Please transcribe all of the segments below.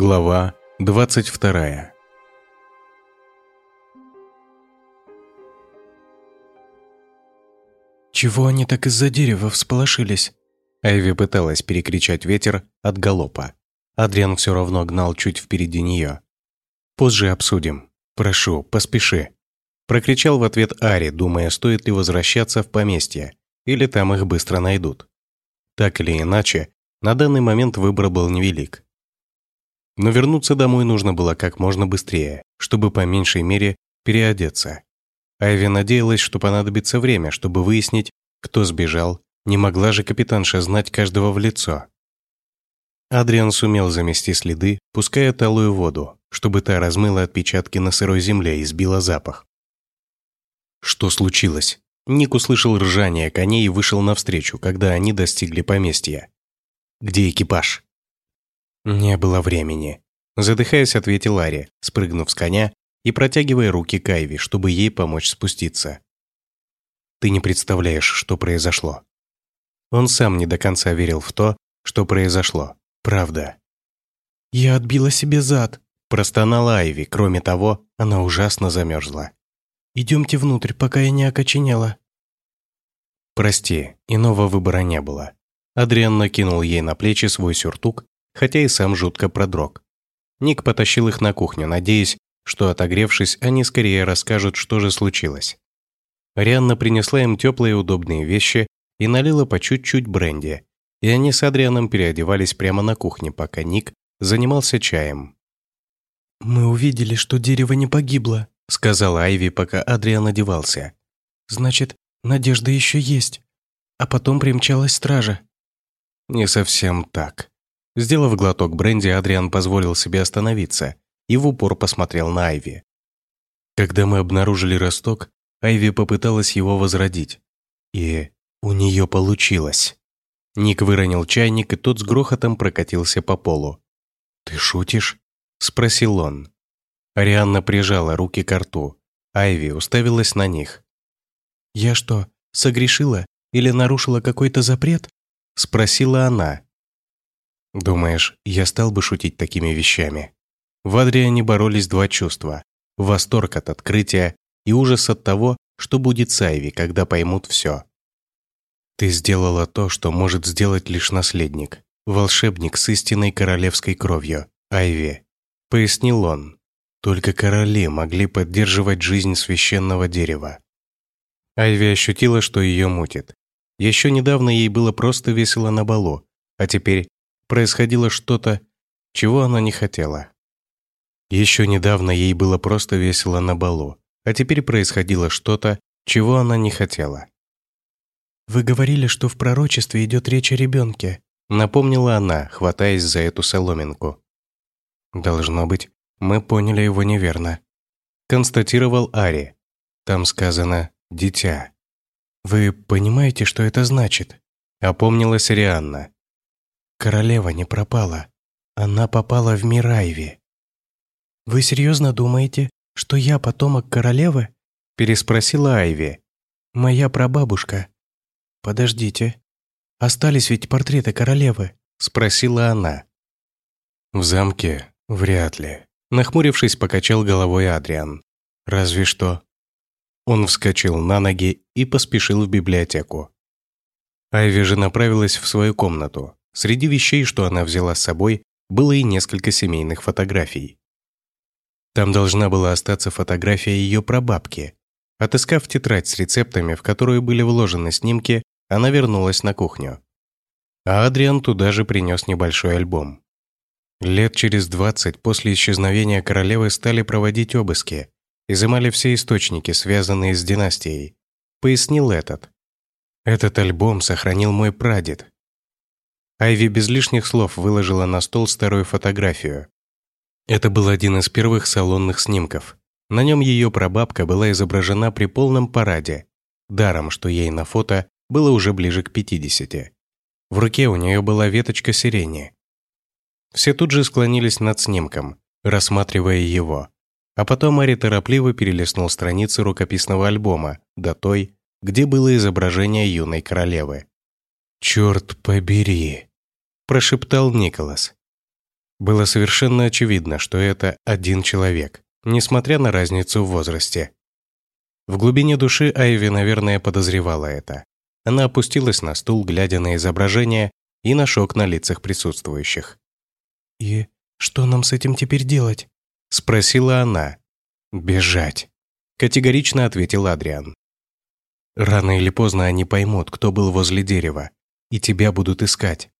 Глава 22 «Чего они так из-за дерева всполошились?» Айви пыталась перекричать ветер от галопа. Адриан все равно гнал чуть впереди нее. «Позже обсудим. Прошу, поспеши». Прокричал в ответ Ари, думая, стоит ли возвращаться в поместье, или там их быстро найдут. Так или иначе, на данный момент выбор был невелик. Но вернуться домой нужно было как можно быстрее, чтобы по меньшей мере переодеться. Айви надеялась, что понадобится время, чтобы выяснить, кто сбежал, не могла же капитанша знать каждого в лицо. Адриан сумел замести следы, пуская талую воду, чтобы та размыла отпечатки на сырой земле и сбила запах. Что случилось? Ник услышал ржание коней и вышел навстречу, когда они достигли поместья. «Где экипаж?» «Не было времени», – задыхаясь, ответил Ари, спрыгнув с коня и протягивая руки к Айви, чтобы ей помочь спуститься. «Ты не представляешь, что произошло». Он сам не до конца верил в то, что произошло. Правда. «Я отбила себе зад», – простонала Айви. Кроме того, она ужасно замерзла. «Идемте внутрь, пока я не окоченела». «Прости, иного выбора не было». Адриан накинул ей на плечи свой сюртук хотя и сам жутко продрог. Ник потащил их на кухню, надеясь, что, отогревшись, они скорее расскажут, что же случилось. Рианна принесла им теплые удобные вещи и налила по чуть-чуть бренди, и они с Адрианом переодевались прямо на кухне, пока Ник занимался чаем. «Мы увидели, что дерево не погибло», — сказала Айви, пока Адриан одевался. «Значит, надежда еще есть. А потом примчалась стража». «Не совсем так», Сделав глоток бренди, Адриан позволил себе остановиться и в упор посмотрел на Айви. Когда мы обнаружили росток, Айви попыталась его возродить. И у нее получилось. Ник выронил чайник, и тот с грохотом прокатился по полу. «Ты шутишь?» – спросил он. Арианна прижала руки к рту. Айви уставилась на них. «Я что, согрешила или нарушила какой-то запрет?» – спросила она. Думаешь, я стал бы шутить такими вещами? В Адриане боролись два чувства. Восторг от открытия и ужас от того, что будет с Айви, когда поймут все. Ты сделала то, что может сделать лишь наследник. Волшебник с истинной королевской кровью. Айви. Пояснил он. Только короли могли поддерживать жизнь священного дерева. Айви ощутила, что ее мутит. Еще недавно ей было просто весело на балу, а теперь происходило что-то, чего она не хотела. Еще недавно ей было просто весело на балу, а теперь происходило что-то, чего она не хотела. «Вы говорили, что в пророчестве идет речь о ребенке», напомнила она, хватаясь за эту соломинку. «Должно быть, мы поняли его неверно», констатировал Ари. Там сказано «дитя». «Вы понимаете, что это значит?» Опомнилась Рианна. Королева не пропала. Она попала в мир Айви. «Вы серьезно думаете, что я потомок королевы?» Переспросила Айви. «Моя прабабушка». «Подождите. Остались ведь портреты королевы?» Спросила она. «В замке? Вряд ли». Нахмурившись, покачал головой Адриан. «Разве что». Он вскочил на ноги и поспешил в библиотеку. Айви же направилась в свою комнату. Среди вещей, что она взяла с собой, было и несколько семейных фотографий. Там должна была остаться фотография ее прабабки. Отыскав тетрадь с рецептами, в которую были вложены снимки, она вернулась на кухню. А Адриан туда же принес небольшой альбом. Лет через двадцать после исчезновения королевы стали проводить обыски, изымали все источники, связанные с династией. Пояснил этот. Этот альбом сохранил мой прадед, Айви без лишних слов выложила на стол старую фотографию. Это был один из первых салонных снимков. На нем ее прабабка была изображена при полном параде, даром, что ей на фото было уже ближе к 50. В руке у нее была веточка сирени. Все тут же склонились над снимком, рассматривая его. А потом Ари торопливо перелистнул страницы рукописного альбома до той, где было изображение юной королевы. «Черт побери!» Прошептал Николас. Было совершенно очевидно, что это один человек, несмотря на разницу в возрасте. В глубине души Айви, наверное, подозревала это. Она опустилась на стул, глядя на изображение и на шок на лицах присутствующих. «И что нам с этим теперь делать?» – спросила она. «Бежать», – категорично ответил Адриан. «Рано или поздно они поймут, кто был возле дерева, и тебя будут искать.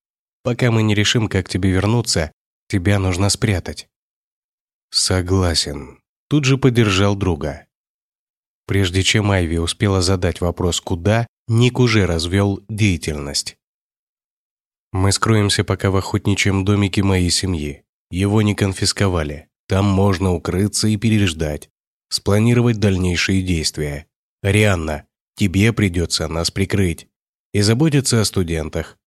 Пока мы не решим, как тебе вернуться, тебя нужно спрятать». «Согласен», – тут же поддержал друга. Прежде чем Айви успела задать вопрос «куда?», Ник уже развел деятельность. «Мы скроемся пока в охотничьем домике моей семьи. Его не конфисковали. Там можно укрыться и переждать. Спланировать дальнейшие действия. Рианна, тебе придется нас прикрыть. И заботиться о студентах».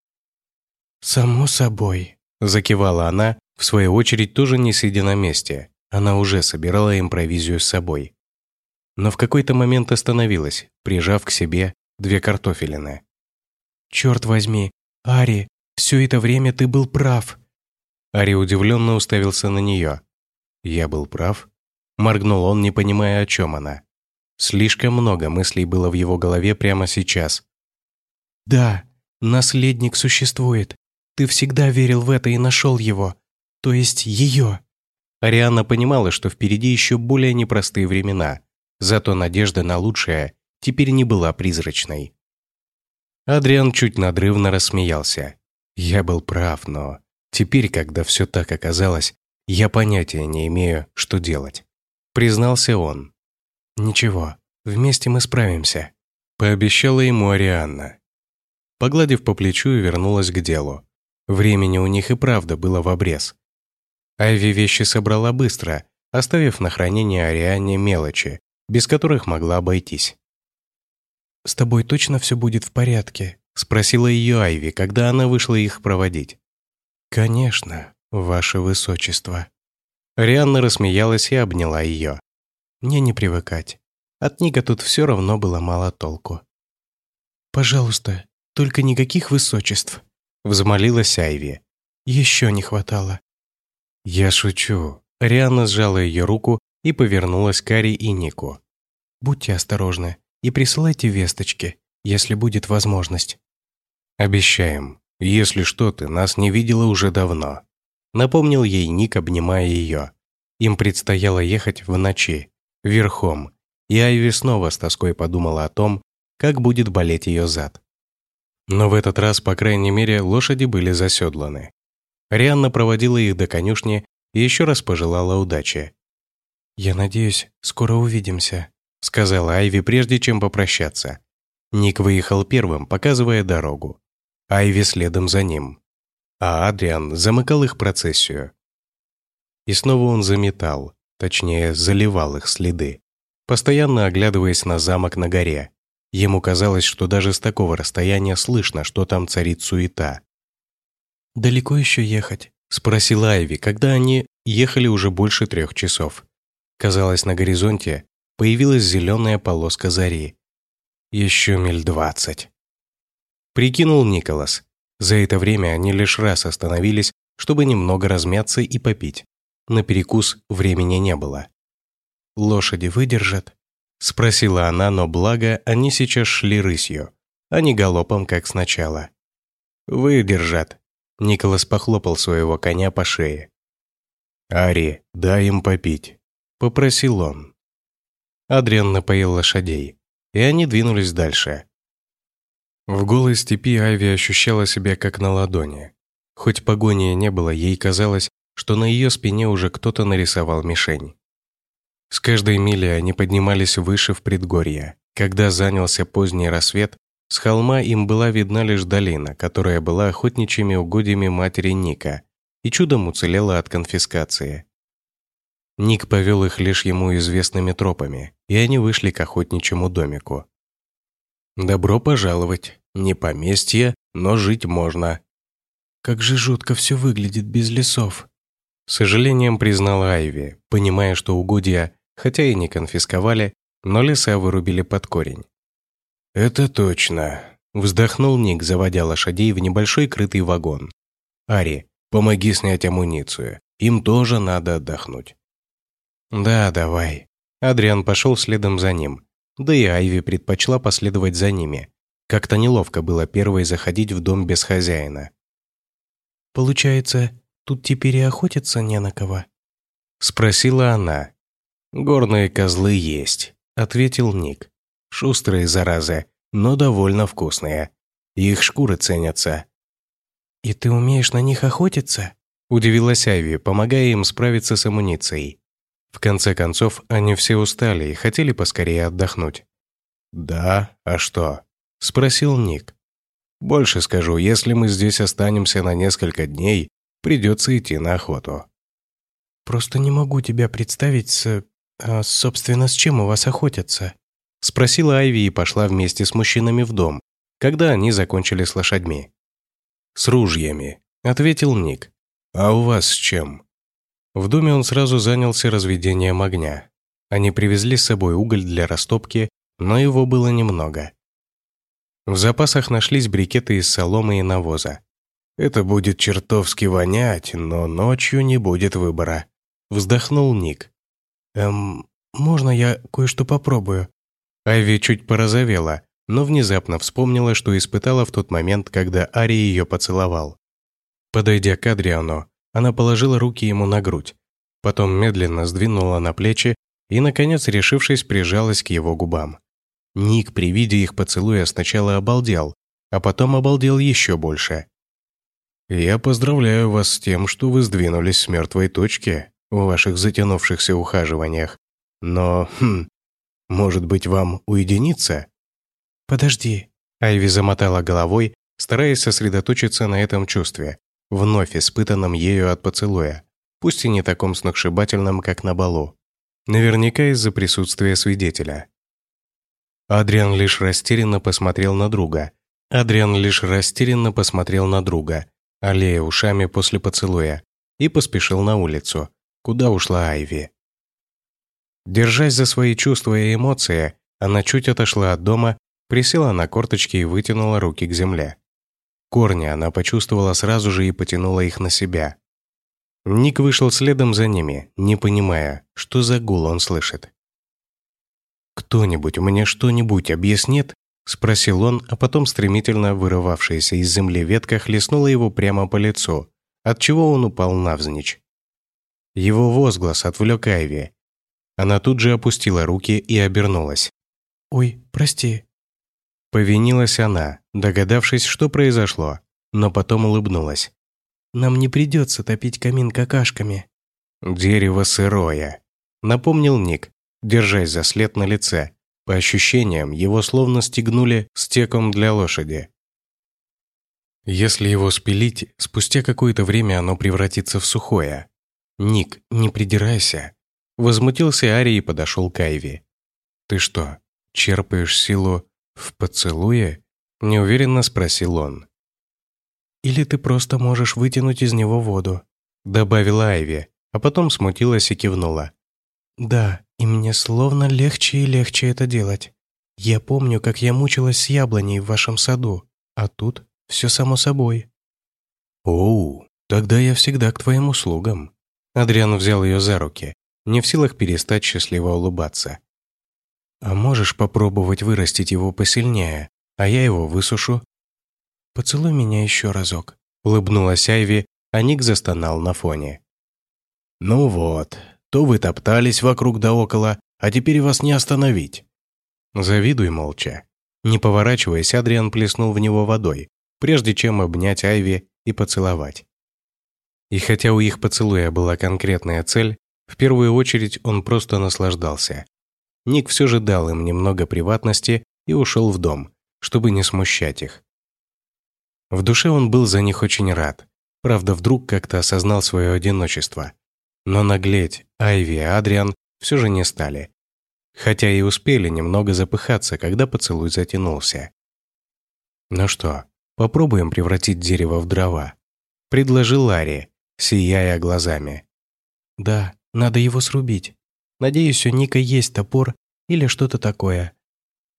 «Само собой», – закивала она, в свою очередь тоже не сидя на месте. Она уже собирала импровизию с собой но в какой-то момент остановилась, прижав к себе две картофелины. «Черт возьми, Ари, все это время ты был прав!» Ари удивленно уставился на нее. «Я был прав?» Моргнул он, не понимая, о чем она. Слишком много мыслей было в его голове прямо сейчас. «Да, наследник существует. Ты всегда верил в это и нашел его. То есть ее». Ариана понимала, что впереди еще более непростые времена, Зато надежда на лучшее теперь не была призрачной. Адриан чуть надрывно рассмеялся. Я был прав, но теперь, когда все так оказалось, я понятия не имею, что делать. Признался он. «Ничего, вместе мы справимся», – пообещала ему Арианна. Погладив по плечу вернулась к делу. Времени у них и правда было в обрез. Айви вещи собрала быстро, оставив на хранение Арианне мелочи, без которых могла обойтись. «С тобой точно все будет в порядке?» – спросила ее Айви, когда она вышла их проводить. «Конечно, ваше высочество». Рианна рассмеялась и обняла ее. «Мне не привыкать. От Ника тут все равно было мало толку». «Пожалуйста, только никаких высочеств», – взмолилась Айви. «Еще не хватало». «Я шучу». Рианна сжала ее руку и повернулась к Кари и Нику. «Будьте осторожны и присылайте весточки, если будет возможность». «Обещаем. Если что, ты нас не видела уже давно», напомнил ей Ник, обнимая ее. Им предстояло ехать в ночи, верхом, и Айви снова с тоской подумала о том, как будет болеть ее зад. Но в этот раз, по крайней мере, лошади были заседланы. Рианна проводила их до конюшни и еще раз пожелала удачи. «Я надеюсь, скоро увидимся», — сказала Айви, прежде чем попрощаться. Ник выехал первым, показывая дорогу. Айви следом за ним. А Адриан замыкал их процессию. И снова он заметал, точнее, заливал их следы, постоянно оглядываясь на замок на горе. Ему казалось, что даже с такого расстояния слышно, что там царит суета. «Далеко еще ехать?» – спросила Айви, когда они ехали уже больше трех часов. Казалось, на горизонте появилась зеленая полоска зари. Еще миль двадцать. Прикинул Николас. За это время они лишь раз остановились, чтобы немного размяться и попить. На перекус времени не было. «Лошади выдержат?» – спросила она, но благо они сейчас шли рысью, а не галопом, как сначала. «Выдержат», – Николас похлопал своего коня по шее. «Ари, дай им попить» попросил он. Адриан напоил лошадей, и они двинулись дальше. В голой степи Айви ощущала себя как на ладони. Хоть погони не было, ей казалось, что на ее спине уже кто-то нарисовал мишень. С каждой мили они поднимались выше в предгорье. Когда занялся поздний рассвет, с холма им была видна лишь долина, которая была охотничьими угодьями матери Ника и чудом уцелела от конфискации. Ник повел их лишь ему известными тропами, и они вышли к охотничьему домику. «Добро пожаловать. Не поместье, но жить можно». «Как же жутко все выглядит без лесов», — сожалением признала Айви, понимая, что угодья, хотя и не конфисковали, но леса вырубили под корень. «Это точно», — вздохнул Ник, заводя лошадей в небольшой крытый вагон. «Ари, помоги снять амуницию. Им тоже надо отдохнуть». «Да, давай». Адриан пошел следом за ним. Да и Айви предпочла последовать за ними. Как-то неловко было первой заходить в дом без хозяина. «Получается, тут теперь и охотиться не на кого?» Спросила она. «Горные козлы есть», — ответил Ник. «Шустрые, заразы, но довольно вкусные. Их шкуры ценятся». «И ты умеешь на них охотиться?» – удивилась Айви, помогая им справиться с амуницией. В конце концов, они все устали и хотели поскорее отдохнуть. «Да, а что?» – спросил Ник. «Больше скажу, если мы здесь останемся на несколько дней, придется идти на охоту». «Просто не могу тебя представить с... А, собственно, с чем у вас охотятся?» – спросила Айви и пошла вместе с мужчинами в дом, когда они закончили с лошадьми. «С ружьями», — ответил Ник. «А у вас с чем?» В доме он сразу занялся разведением огня. Они привезли с собой уголь для растопки, но его было немного. В запасах нашлись брикеты из соломы и навоза. «Это будет чертовски вонять, но ночью не будет выбора», — вздохнул Ник. «Эм, можно я кое-что попробую?» Айви чуть порозовела, но внезапно вспомнила, что испытала в тот момент, когда Ари ее поцеловал. Подойдя к Адриану, она положила руки ему на грудь, потом медленно сдвинула на плечи и, наконец, решившись, прижалась к его губам. Ник при виде их поцелуя сначала обалдел, а потом обалдел еще больше. «Я поздравляю вас с тем, что вы сдвинулись с мертвой точки в ваших затянувшихся ухаживаниях. Но, хм, может быть, вам уединиться?» «Подожди». Айви замотала головой, стараясь сосредоточиться на этом чувстве, вновь испытанном ею от поцелуя, пусть и не таком сногсшибательном, как на балу. Наверняка из-за присутствия свидетеля. Адриан лишь растерянно посмотрел на друга. Адриан лишь растерянно посмотрел на друга, аллея ушами после поцелуя, и поспешил на улицу, куда ушла Айви. Держась за свои чувства и эмоции, она чуть отошла от дома Присела на корточки и вытянула руки к земле. Корни она почувствовала сразу же и потянула их на себя. Ник вышел следом за ними, не понимая, что за гул он слышит. «Кто-нибудь мне что-нибудь объяснит?» – спросил он, а потом стремительно вырывавшаяся из земли ветка хлестнула его прямо по лицу, отчего он упал навзничь. Его возглас отвлек Айви. Она тут же опустила руки и обернулась. «Ой, прости», Повинилась она, догадавшись, что произошло, но потом улыбнулась. «Нам не придется топить камин какашками». «Дерево сырое», — напомнил Ник, держась за след на лице. По ощущениям, его словно стегнули стеком для лошади. Если его спилить, спустя какое-то время оно превратится в сухое. «Ник, не придирайся», — возмутился Ари и подошел к Айви. «Ты что, черпаешь силу «В поцелуе?» – неуверенно спросил он. «Или ты просто можешь вытянуть из него воду», – добавила Айви, а потом смутилась и кивнула. «Да, и мне словно легче и легче это делать. Я помню, как я мучилась с яблоней в вашем саду, а тут все само собой». «Оу, тогда я всегда к твоим услугам». Адриан взял ее за руки, не в силах перестать счастливо улыбаться. А можешь попробовать вырастить его посильнее, а я его высушу?» «Поцелуй меня еще разок», — улыбнулась Айви, а Ник застонал на фоне. «Ну вот, то вы топтались вокруг да около, а теперь вас не остановить». Завидуй молча. Не поворачиваясь, Адриан плеснул в него водой, прежде чем обнять Айви и поцеловать. И хотя у их поцелуя была конкретная цель, в первую очередь он просто наслаждался. Ник все же дал им немного приватности и ушел в дом, чтобы не смущать их. В душе он был за них очень рад. Правда, вдруг как-то осознал свое одиночество. Но наглеть Айви и Адриан все же не стали. Хотя и успели немного запыхаться, когда поцелуй затянулся. «Ну что, попробуем превратить дерево в дрова», — предложил Ларри, сияя глазами. «Да, надо его срубить», Надеюсь, у Ника есть топор или что-то такое».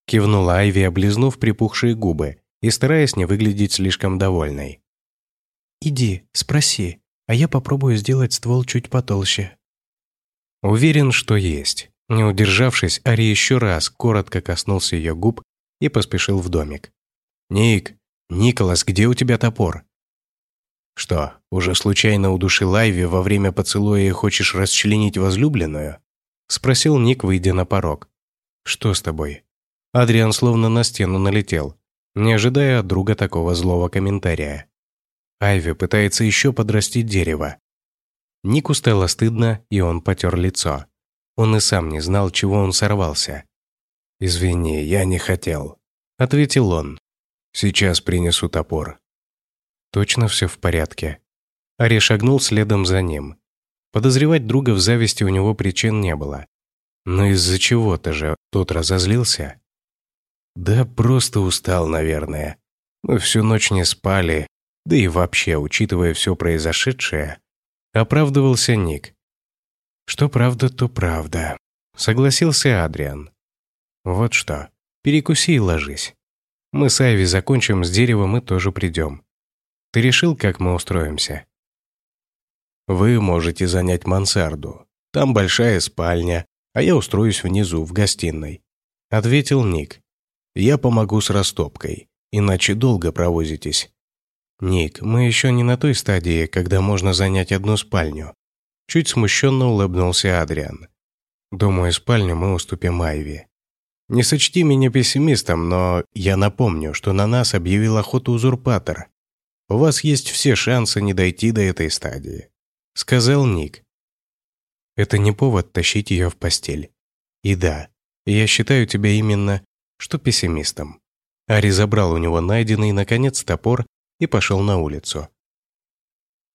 Кивнула Айви, облизнув припухшие губы и стараясь не выглядеть слишком довольной. «Иди, спроси», а я попробую сделать ствол чуть потолще». Уверен, что есть. Не удержавшись, Ари еще раз коротко коснулся ее губ и поспешил в домик. «Ник, Николас, где у тебя топор?» «Что, уже случайно удушил Айви во время поцелуя и хочешь расчленить возлюбленную?» Спросил Ник, выйдя на порог. «Что с тобой?» Адриан словно на стену налетел, не ожидая от друга такого злого комментария. Айви пытается еще подрастить дерево. Нику стало стыдно, и он потер лицо. Он и сам не знал, чего он сорвался. «Извини, я не хотел», — ответил он. «Сейчас принесу топор». Точно все в порядке. Ари шагнул следом за ним. Подозревать друга в зависти у него причин не было. Но из-за чего-то же тот разозлился. Да просто устал, наверное. Мы всю ночь не спали, да и вообще, учитывая все произошедшее, оправдывался Ник. Что правда, то правда. Согласился Адриан. Вот что, перекуси и ложись. Мы с Айви закончим с деревом и тоже придем. Ты решил, как мы устроимся? Вы можете занять мансарду. Там большая спальня, а я устроюсь внизу, в гостиной. Ответил Ник. Я помогу с растопкой, иначе долго провозитесь. Ник, мы еще не на той стадии, когда можно занять одну спальню. Чуть смущенно улыбнулся Адриан. Думаю, спальню мы уступим Айви. Не сочти меня пессимистом, но я напомню, что на нас объявил охоту узурпатор. У вас есть все шансы не дойти до этой стадии», — сказал Ник. «Это не повод тащить ее в постель. И да, я считаю тебя именно, что пессимистом». Ари забрал у него найденный, наконец, топор и пошел на улицу.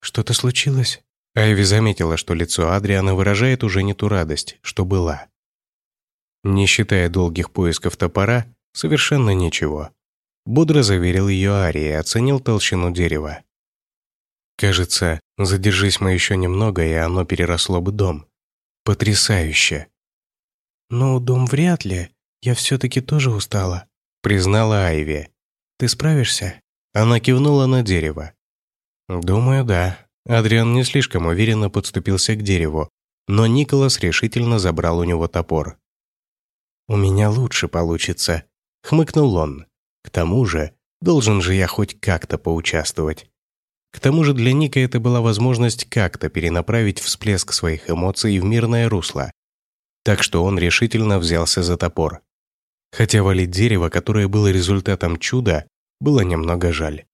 «Что-то случилось?» Айви заметила, что лицо Адриана выражает уже не ту радость, что была. Не считая долгих поисков топора, совершенно ничего. Бодро заверил ее Ари и оценил толщину дерева. Кажется, задержись мы еще немного, и оно переросло бы дом. Потрясающе. «Ну, дом вряд ли. Я все-таки тоже устала», — признала Айви. «Ты справишься?» Она кивнула на дерево. «Думаю, да». Адриан не слишком уверенно подступился к дереву, но Николас решительно забрал у него топор. «У меня лучше получится», — хмыкнул он. К тому же, должен же я хоть как-то поучаствовать. К тому же для Ника это была возможность как-то перенаправить всплеск своих эмоций в мирное русло. Так что он решительно взялся за топор. Хотя валить дерево, которое было результатом чуда, было немного жаль.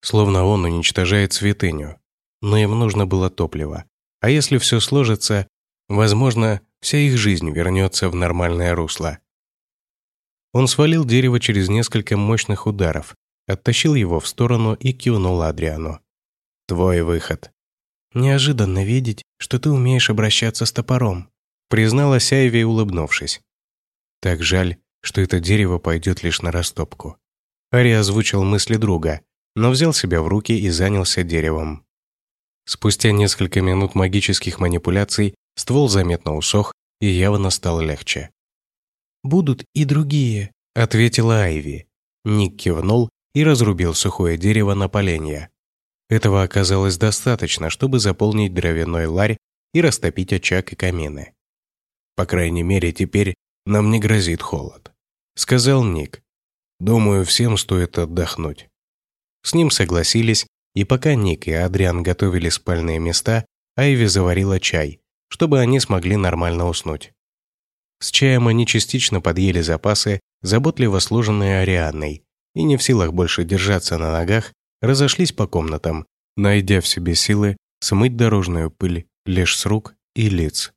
Словно он уничтожает святыню. Но им нужно было топливо. А если все сложится, возможно, вся их жизнь вернется в нормальное русло. Он свалил дерево через несколько мощных ударов, оттащил его в сторону и кивнул Адриану. «Твой выход». «Неожиданно видеть, что ты умеешь обращаться с топором», призналась Айви, улыбнувшись. «Так жаль, что это дерево пойдет лишь на растопку». Ари озвучил мысли друга, но взял себя в руки и занялся деревом. Спустя несколько минут магических манипуляций ствол заметно усох и явно стало легче. «Будут и другие», — ответила Айви. Ник кивнул и разрубил сухое дерево на поленья. Этого оказалось достаточно, чтобы заполнить дровяной ларь и растопить очаг и камины. «По крайней мере, теперь нам не грозит холод», — сказал Ник. «Думаю, всем стоит отдохнуть». С ним согласились, и пока Ник и Адриан готовили спальные места, Айви заварила чай, чтобы они смогли нормально уснуть. С чаем они частично подъели запасы, заботливо сложенные Арианной, и не в силах больше держаться на ногах, разошлись по комнатам, найдя в себе силы смыть дорожную пыль лишь с рук и лиц.